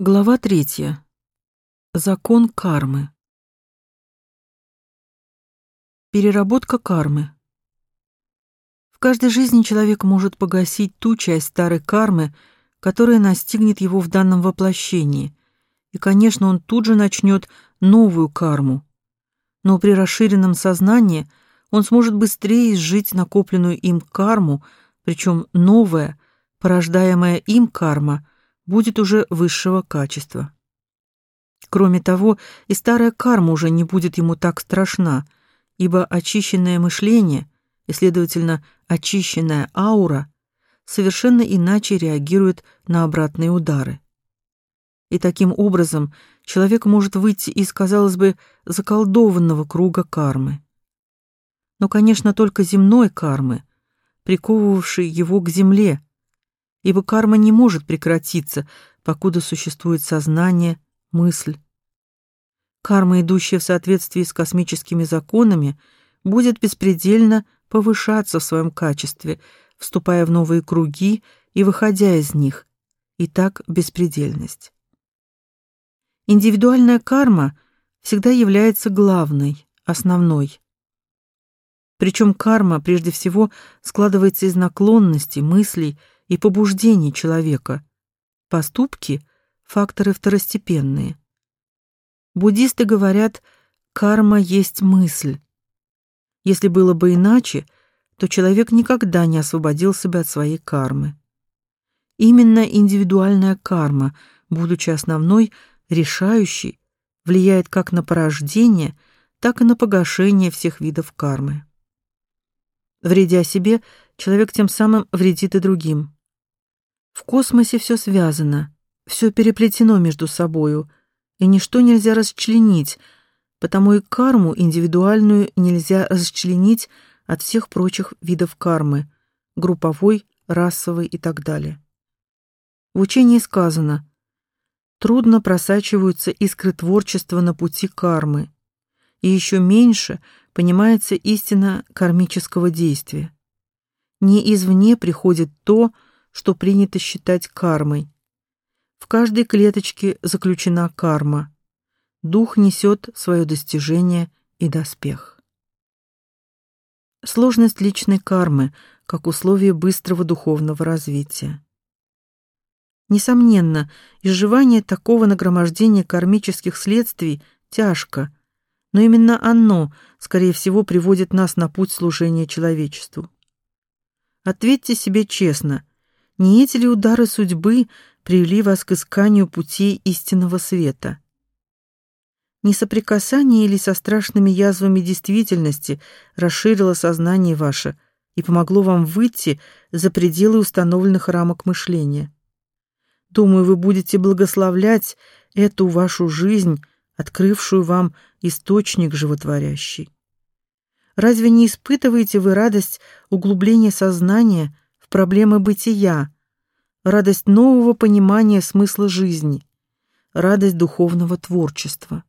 Глава третья. Закон кармы. Переработка кармы. В каждой жизни человек может погасить ту часть старой кармы, которая настигнет его в данном воплощении, и, конечно, он тут же начнет новую карму. Но при расширенном сознании он сможет быстрее изжить накопленную им карму, причем новая, порождаемая им карма – будет уже высшего качества. Кроме того, и старая карма уже не будет ему так страшна, ибо очищенное мышление и, следовательно, очищенная аура совершенно иначе реагирует на обратные удары. И таким образом человек может выйти из, казалось бы, заколдованного круга кармы. Но, конечно, только земной кармы, приковывавшей его к земле, ибо карма не может прекратиться, покуда существует сознание, мысль. Карма, идущая в соответствии с космическими законами, будет беспредельно повышаться в своем качестве, вступая в новые круги и выходя из них, и так беспредельность. Индивидуальная карма всегда является главной, основной. Причем карма прежде всего складывается из наклонностей, мыслей, и побуждений человека. Поступки — факторы второстепенные. Буддисты говорят, карма есть мысль. Если было бы иначе, то человек никогда не освободился бы от своей кармы. Именно индивидуальная карма, будучи основной, решающей, влияет как на порождение, так и на погашение всех видов кармы. Вредя себе, человек тем самым вредит и другим. В космосе все связано, все переплетено между собою, и ничто нельзя расчленить, потому и карму индивидуальную нельзя расчленить от всех прочих видов кармы, групповой, расовой и так далее. В учении сказано «Трудно просачиваются искры творчества на пути кармы, и еще меньше понимается истина кармического действия. Не извне приходит то, что принято считать кармой. В каждой клеточке заключена карма. Дух несет свое достижение и доспех. Сложность личной кармы как условие быстрого духовного развития. Несомненно, изживание такого нагромождения кармических следствий тяжко, но именно оно, скорее всего, приводит нас на путь служения человечеству. Ответьте себе честно – не эти ли удары судьбы привели вас к исканию путей истинного света? Не соприкасание ли со страшными язвами действительности расширило сознание ваше и помогло вам выйти за пределы установленных рамок мышления? Думаю, вы будете благословлять эту вашу жизнь, открывшую вам источник животворящий. Разве не испытываете вы радость углубления сознания в проблемы бытия, радость нового понимания смысла жизни, радость духовного творчества.